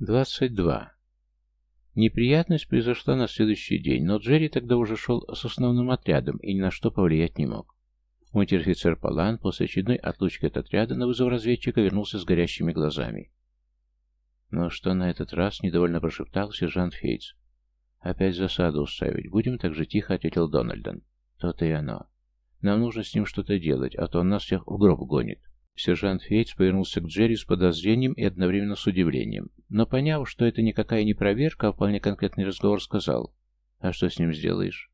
22. Неприятность произошла на следующий день, но Джерри тогда уже шел с основным отрядом и ни на что повлиять не мог. Унтер-офицер Палан после очередной отлучки от отряда на вызов разведчика вернулся с горящими глазами. «Ну что на этот раз?» — недовольно прошептал сержант Фейтс. «Опять засаду устраивать. Будем так же тихо», — ответил Дональдон. «То-то и оно. Нам нужно с ним что-то делать, а то он нас всех в гроб гонит». Сержант Фейтс повернулся к Джерри с подозрением и одновременно с удивлением. Но поняв, что это никакая не проверка, а вполне конкретный разговор, сказал. «А что с ним сделаешь?»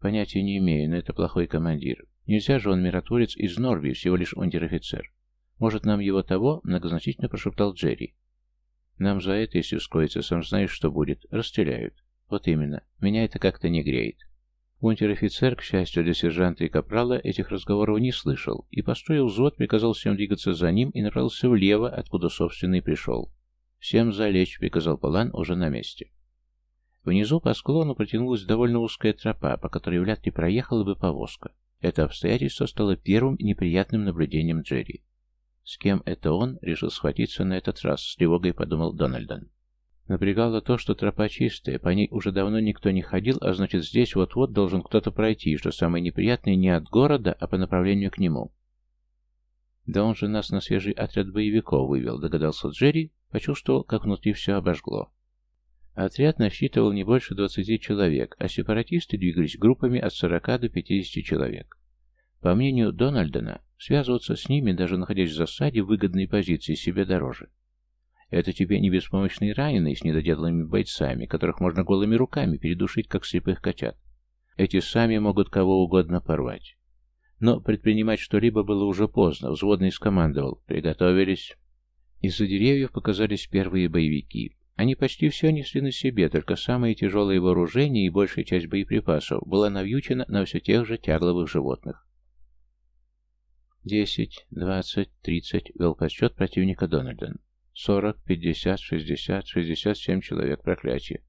«Понятия не имею, но это плохой командир. Нельзя же он миротворец из Норви, всего лишь унтер-офицер. Может, нам его того?» — многозначительно прошептал Джерри. «Нам за это, если вскроется, сам знаешь, что будет. Расстреляют». «Вот именно. Меня это как-то не греет». Унтер-офицер, к счастью для сержанта и капрала, этих разговоров не слышал и построил взвод, приказал всем двигаться за ним и направился влево, откуда, собственно, и пришел. «Всем залечь», — приказал Палан уже на месте. Внизу по склону протянулась довольно узкая тропа, по которой вряд ли проехала бы повозка. Это обстоятельство стало первым неприятным наблюдением Джерри. С кем это он решил схватиться на этот раз, с тревогой подумал Дональдон. Напрягало то, что тропа чистая, по ней уже давно никто не ходил, а значит здесь вот-вот должен кто-то пройти, что самое неприятное не от города, а по направлению к нему. Да он же нас на свежий отряд боевиков вывел, догадался Джерри, почувствовал, как внутри все обожгло. Отряд насчитывал не больше 20 человек, а сепаратисты двигались группами от 40 до 50 человек. По мнению Дональдона, связываться с ними, даже находясь в засаде, в выгодной позиции себе дороже. Это тебе не беспомощные раненые с недоделанными бойцами, которых можно голыми руками передушить, как слепых котят. Эти сами могут кого угодно порвать. Но предпринимать что-либо было уже поздно. Взводный скомандовал. Приготовились. Из-за деревьев показались первые боевики. Они почти все несли на себе, только самое тяжелое вооружение и большая часть боеприпасов была навьючена на все тех же тягловых животных. «Десять, двадцать, тридцать», — вел подсчет противника Дональден. Сорок, пятьдесят, шестьдесят, шестьдесят семь человек. Проклятие.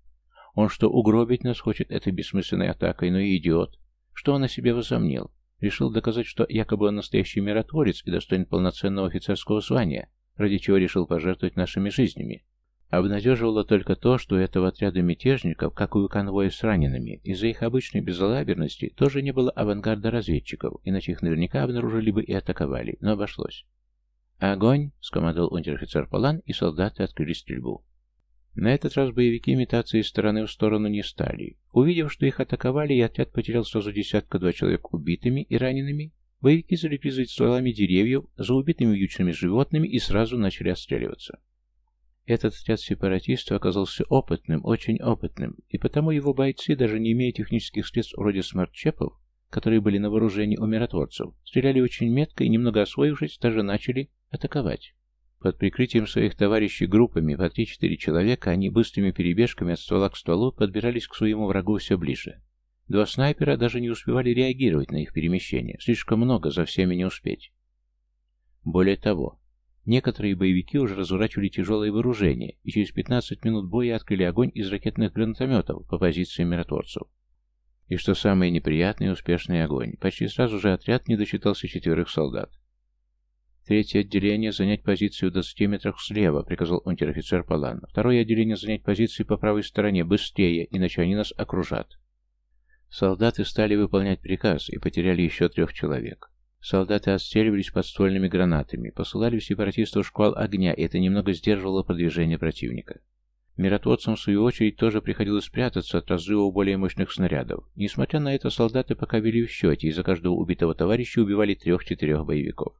Он что, угробить нас хочет этой бессмысленной атакой? Ну и идиот. Что он о себе возомнил? Решил доказать, что якобы он настоящий миротворец и достоин полноценного офицерского звания, ради чего решил пожертвовать нашими жизнями. Обнадеживало только то, что у этого отряда мятежников, как и у конвоя с ранеными, из-за их обычной безалаберности тоже не было авангарда разведчиков, иначе их наверняка обнаружили бы и атаковали, но обошлось. «Огонь!» — скомандовал унтер-офицер Палан, и солдаты открыли стрельбу. На этот раз боевики метаться из стороны в сторону не стали. Увидев, что их атаковали, и отряд потерял сразу десятка-два человек убитыми и ранеными, боевики залегли за стволами деревьев, за убитыми вьючными животными и сразу начали отстреливаться. Этот отряд сепаратистов оказался опытным, очень опытным, и потому его бойцы, даже не имея технических средств вроде смарт-чипов, которые были на вооружении у миротворцев, стреляли очень метко и, немного освоившись, даже начали атаковать. Под прикрытием своих товарищей группами по 3-4 человека они быстрыми перебежками от ствола к стволу подбирались к своему врагу все ближе. Два снайпера даже не успевали реагировать на их перемещение, слишком много, за всеми не успеть. Более того, некоторые боевики уже разворачивали тяжелое вооружение и через 15 минут боя открыли огонь из ракетных гранатометов по позициям миротворцев. И что самое неприятное, успешный огонь. Почти сразу же отряд не досчитался четверых солдат. Третье отделение занять позицию в 20 метрах слева, приказал унтер-офицер Палан. Второе отделение занять позицию по правой стороне, быстрее, иначе они нас окружат. Солдаты стали выполнять приказ и потеряли еще трех человек. Солдаты отстреливались подствольными гранатами, посылали в сепаратистов шквал огня, и это немного сдерживало продвижение противника. Миротворцам, в свою очередь, тоже приходилось спрятаться от разрывов более мощных снарядов. Несмотря на это, солдаты пока вели в счете, и за каждого убитого товарища убивали трех-четырех боевиков.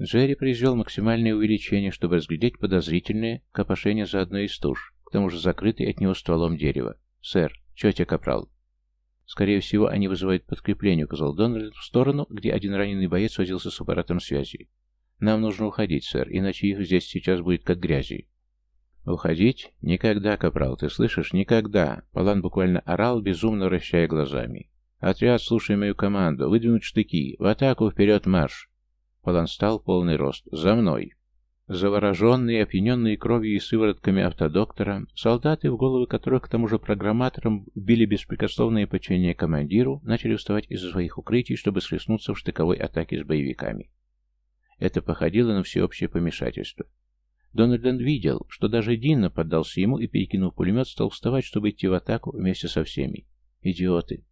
Джерри произвел максимальное увеличение, чтобы разглядеть подозрительное копошение за одной из туш, к тому же закрытый от него стволом дерева. «Сэр, тетя Капрал». «Скорее всего, они вызывают подкрепление», — указал Дональд в сторону, где один раненый боец возился с аппаратом связи. «Нам нужно уходить, сэр, иначе их здесь сейчас будет как грязи». «Уходить? Никогда, Капрал, ты слышишь? Никогда!» Палан буквально орал, безумно вращая глазами. «Отряд, слушай мою команду. Выдвинуть штыки. В атаку, вперед, марш!» Палан стал полный рост. «За мной!» Завороженные, опьяненные кровью и сыворотками автодоктора, солдаты, в головы которых к тому же программаторам вбили беспрекословное подчинение командиру, начали вставать из своих укрытий, чтобы схлестнуться в штыковой атаке с боевиками. Это походило на всеобщее помешательство. Дональден видел, что даже Динна поддался ему и, перекинув пулемет, стал вставать, чтобы идти в атаку вместе со всеми. Идиоты.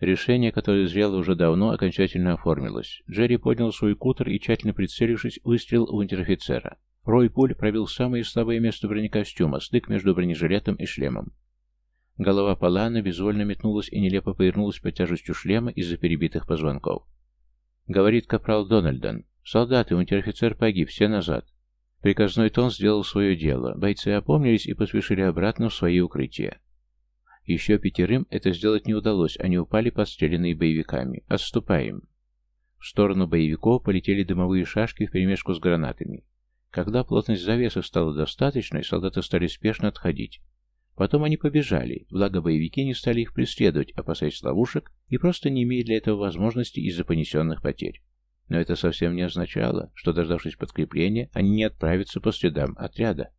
Решение, которое зрело уже давно, окончательно оформилось. Джерри поднял свой кутер и, тщательно прицелившись, выстрелил у унтер-офицера. Рой пуль пробил самое слабое место бронекостюма, стык между бронежилетом и шлемом. Голова Палана безвольно метнулась и нелепо повернулась под тяжестью шлема из-за перебитых позвонков. Говорит капрал Дональден. «Солдаты, унтер-офицер погиб, все назад». Приказной тон сделал свое дело. Бойцы опомнились и поспешили обратно в свои укрытия. Еще пятерым это сделать не удалось, они упали подстреленные боевиками. «Отступаем!» В сторону боевиков полетели дымовые шашки вперемешку с гранатами. Когда плотность завесы стала достаточной, солдаты стали спешно отходить. Потом они побежали, благо боевики не стали их преследовать, опасаясь ловушек и просто не имея для этого возможности из-за понесенных потерь. Но это совсем не означало, что, дождавшись подкрепления, они не отправятся по следам отряда.